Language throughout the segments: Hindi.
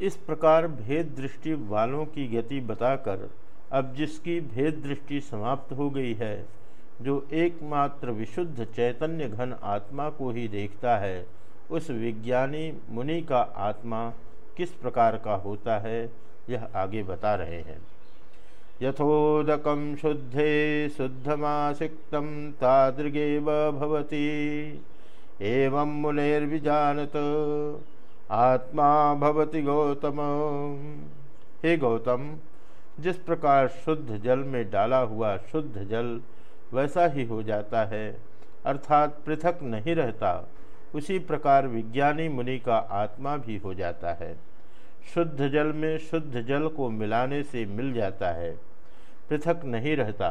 इस प्रकार भेद दृष्टि वालों की गति बताकर अब जिसकी भेद दृष्टि समाप्त हो गई है, जो एकमात्र विशुद्ध चैतन्य घन आत्मा को ही देखता है, उस विज्ञानी मुनि का आत्मा किस प्रकार का होता है, यह आगे बता रहे हैं। यथोदकम शुद्धे शुद्धमासिक्त तादृगेव भवती, एवं मुनेर्विजानत आत्मा भवति गौतम। हे गौतम, जिस प्रकार शुद्ध जल में डाला हुआ शुद्ध जल वैसा ही हो जाता है, अर्थात पृथक नहीं रहता, उसी प्रकार विज्ञानी मुनि का आत्मा भी हो जाता है। शुद्ध जल में शुद्ध जल को मिलाने से मिल जाता है, पृथक नहीं रहता।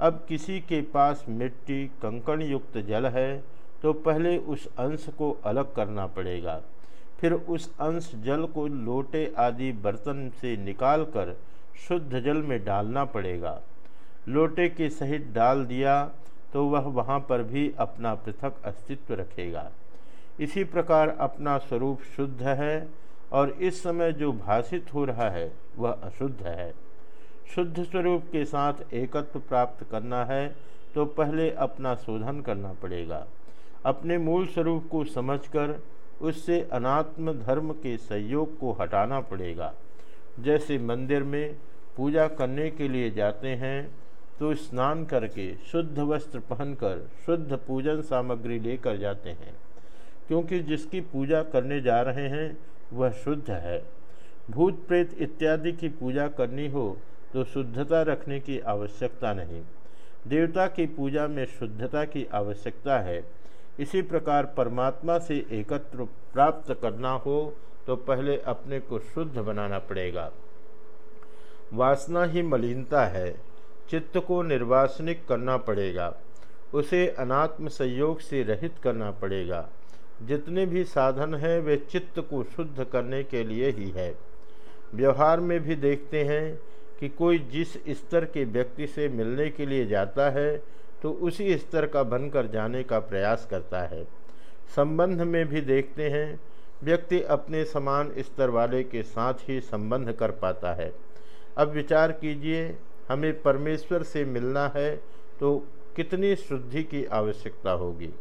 अब किसी के पास मिट्टी कंकण युक्त जल है तो पहले उस अंश को अलग करना पड़ेगा। फिर उस अंश जल को लोटे आदि बर्तन से निकालकर शुद्ध जल में डालना पड़ेगा। लोटे के सहित डाल दिया तो वह वहाँ पर भी अपना पृथक अस्तित्व रखेगा। इसी प्रकार अपना स्वरूप शुद्ध है और इस समय जो भाषित हो रहा है, वह अशुद्ध है। शुद्ध स्वरूप के साथ एकत्व प्राप्त करना है तो पहले अपना शोधन करना पड़ेगा। अपने मूल स्वरूप को समझकर उससे अनात्म धर्म के सहयोग को हटाना पड़ेगा। जैसे मंदिर में पूजा करने के लिए जाते हैं तो स्नान करके शुद्ध वस्त्र पहनकर शुद्ध पूजन सामग्री लेकर जाते हैं। क्योंकि जिसकी पूजा करने जा रहे हैं, वह शुद्ध है। भूत प्रेत इत्यादि की पूजा करनी हो तो शुद्धता रखने की आवश्यकता नहीं। देवता की पूजा में शुद्धता की आवश्यकता है। इसी प्रकार परमात्मा से एकत्र प्राप्त करना हो तो पहले अपने को शुद्ध बनाना पड़ेगा। वासना ही मलिनता है। चित्त को निर्वासनिक करना पड़ेगा। उसे अनात्म संयोग से रहित करना पड़ेगा। जितने भी साधन हैं, वे चित्त को शुद्ध करने के लिए ही है। व्यवहार में भी देखते हैं कि कोई जिस स्तर के व्यक्ति से मिलने के लिए जाता है तो उसी स्तर का बनकर जाने का प्रयास करता है। संबंध में भी देखते हैं, व्यक्ति अपने समान स्तर वाले के साथ ही संबंध कर पाता है। अब विचार कीजिए, हमें परमेश्वर से मिलना है तो कितनी शुद्धि की आवश्यकता होगी।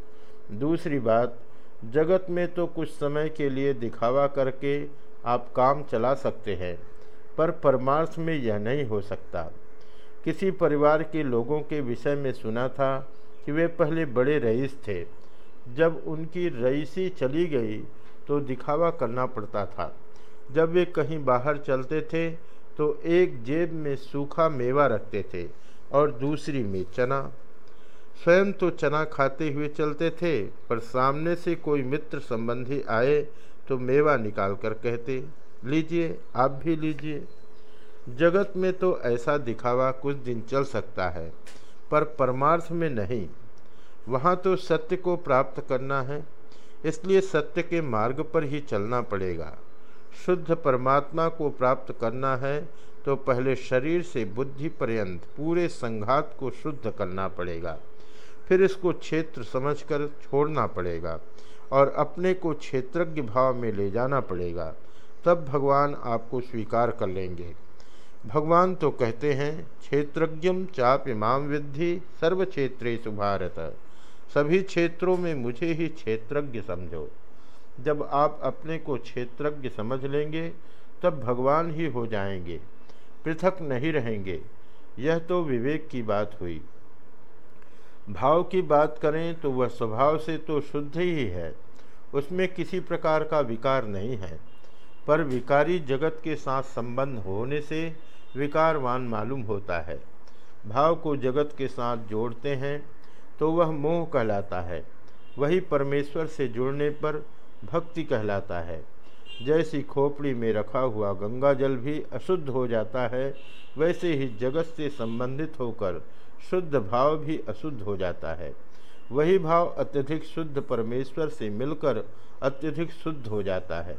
दूसरी बात, जगत में तो कुछ समय के लिए दिखावा करके आप काम चला सकते हैं, पर परमार्थ में यह नहीं हो सकता। किसी परिवार के लोगों के विषय में सुना था कि वे पहले बड़े रईस थे। जब उनकी रईसी चली गई तो दिखावा करना पड़ता था। जब वे कहीं बाहर चलते थे तो एक जेब में सूखा मेवा रखते थे और दूसरी में चना। स्वयं तो चना खाते हुए चलते थे, पर सामने से कोई मित्र संबंधी आए तो मेवा निकाल कर कहते, लीजिए, आप भी लीजिए। जगत में तो ऐसा दिखावा कुछ दिन चल सकता है, पर परमार्थ में नहीं। वहाँ तो सत्य को प्राप्त करना है, इसलिए सत्य के मार्ग पर ही चलना पड़ेगा। शुद्ध परमात्मा को प्राप्त करना है तो पहले शरीर से बुद्धि पर्यंत पूरे संघात को शुद्ध करना पड़ेगा। फिर इसको क्षेत्र समझकर छोड़ना पड़ेगा और अपने को क्षेत्रज्ञ भाव में ले जाना पड़ेगा। तब भगवान आपको स्वीकार कर लेंगे। भगवान तो कहते हैं, क्षेत्रज्ञम चाप इमाम विद्धि सर्व क्षेत्रे भारत। सभी क्षेत्रों में मुझे ही क्षेत्रज्ञ समझो। जब आप अपने को क्षेत्रज्ञ समझ लेंगे, तब भगवान ही हो जाएँगे, पृथक नहीं रहेंगे। यह तो विवेक की बात हुई। भाव की बात करें तो वह स्वभाव से तो शुद्ध ही है, उसमें किसी प्रकार का विकार नहीं है। पर विकारी जगत के साथ संबंध होने से विकारवान मालूम होता है। भाव को जगत के साथ जोड़ते हैं तो वह मोह कहलाता है। वही परमेश्वर से जुड़ने पर भक्ति कहलाता है। जैसी खोपड़ी में रखा हुआ गंगा जल भी अशुद्ध हो जाता है, वैसे ही जगत से संबंधित होकर शुद्ध भाव भी अशुद्ध हो जाता है। वही भाव अत्यधिक शुद्ध परमेश्वर से मिलकर अत्यधिक शुद्ध हो जाता है।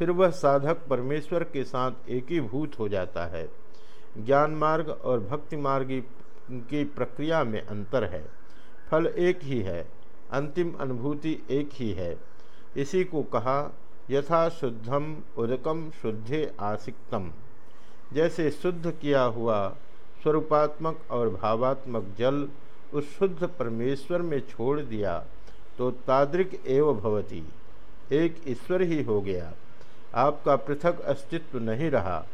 फिर वह साधक परमेश्वर के साथ एकीभूत हो जाता है। ज्ञान मार्ग और भक्ति मार्ग की प्रक्रिया में अंतर है। फल एक ही है, अंतिम अनुभूति एक ही है। इसी को कहा, यथा शुद्धम उदकम शुद्धे आसिकतम। जैसे शुद्ध किया हुआ स्वरूपात्मक और भावात्मक जल उस शुद्ध परमेश्वर में छोड़ दिया तो ताद्रिक एव भवती। एक ईश्वर ही हो गया। आपका पृथक अस्तित्व नहीं रहा।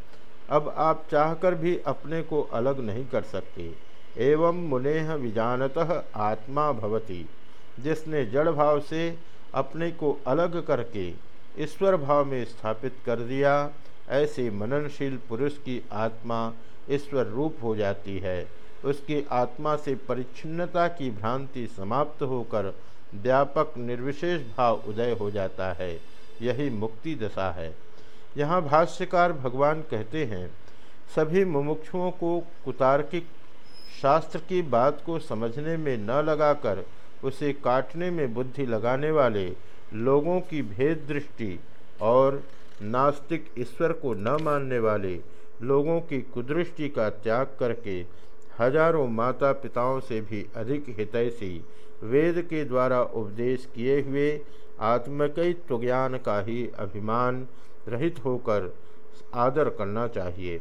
अब आप चाहकर भी अपने को अलग नहीं कर सकते। एवं मुनेह विजानतः आत्मा भवती। जिसने जड़ भाव से अपने को अलग करके ईश्वर भाव में स्थापित कर दिया, ऐसे मननशील पुरुष की आत्मा ईश्वर रूप हो जाती है। उसकी आत्मा से परिच्छिन्नता की भ्रांति समाप्त होकर व्यापक निर्विशेष भाव उदय हो जाता है। यही मुक्ति दशा है। यहाँ भाष्यकार भगवान कहते हैं, सभी मुमुक्षुओं को कुतार्किक शास्त्र की बात को समझने में न लगाकर उसे काटने में बुद्धि लगाने वाले लोगों की भेद दृष्टि और नास्तिक ईश्वर को न मानने वाले लोगों की कुदृष्टि का त्याग करके हज़ारों माता पिताओं से भी अधिक हितैषी वेद के द्वारा उपदेश किए हुए आत्मकयित्व ज्ञान का ही अभिमान रहित होकर आदर करना चाहिए।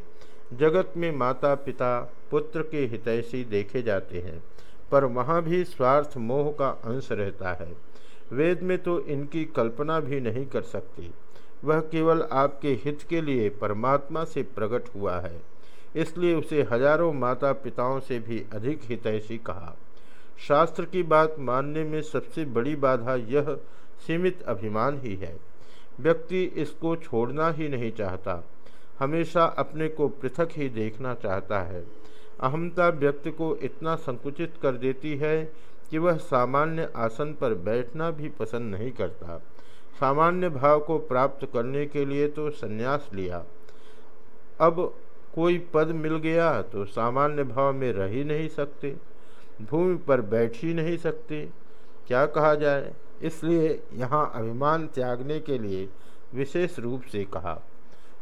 जगत में माता पिता पुत्र के हितैषी देखे जाते हैं, पर वहाँ भी स्वार्थ मोह का अंश रहता है। वेद में तो इनकी कल्पना भी नहीं कर सकती। वह केवल आपके हित के लिए परमात्मा से प्रकट हुआ है, इसलिए उसे हज़ारों माता पिताओं से भी अधिक हितैषी कहा। शास्त्र की बात मानने में सबसे बड़ी बाधा यह सीमित अभिमान ही है। व्यक्ति इसको छोड़ना ही नहीं चाहता। हमेशा अपने को पृथक ही देखना चाहता है। अहमता व्यक्ति को इतना संकुचित कर देती है कि वह सामान्य आसन पर बैठना भी पसंद नहीं करता। सामान्य भाव को प्राप्त करने के लिए तो संन्यास लिया। अब कोई पद मिल गया तो सामान्य भाव में रह ही नहीं सकते। भूमि पर बैठ ही नहीं सकते। क्या कहा जाए? इसलिए यहाँ अभिमान त्यागने के लिए विशेष रूप से कहा।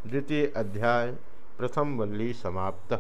द्वितीय अध्याय, प्रथम वल्ली समाप्त।